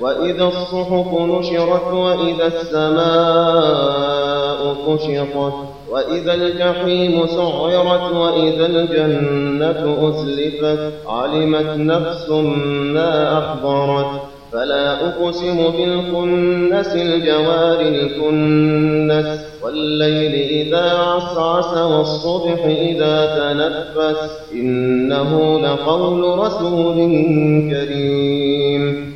وإذا الصحف نشرت وإذا السماء كشطت وإذا الجحيم سعرت وإذا الجنة أزلفت علمت نفس ما أحضرت فلا أقسم بالكنس الجوار الكنس والليل إذا عسعس والصبح إذا تنفس إنه لقول رسول كريم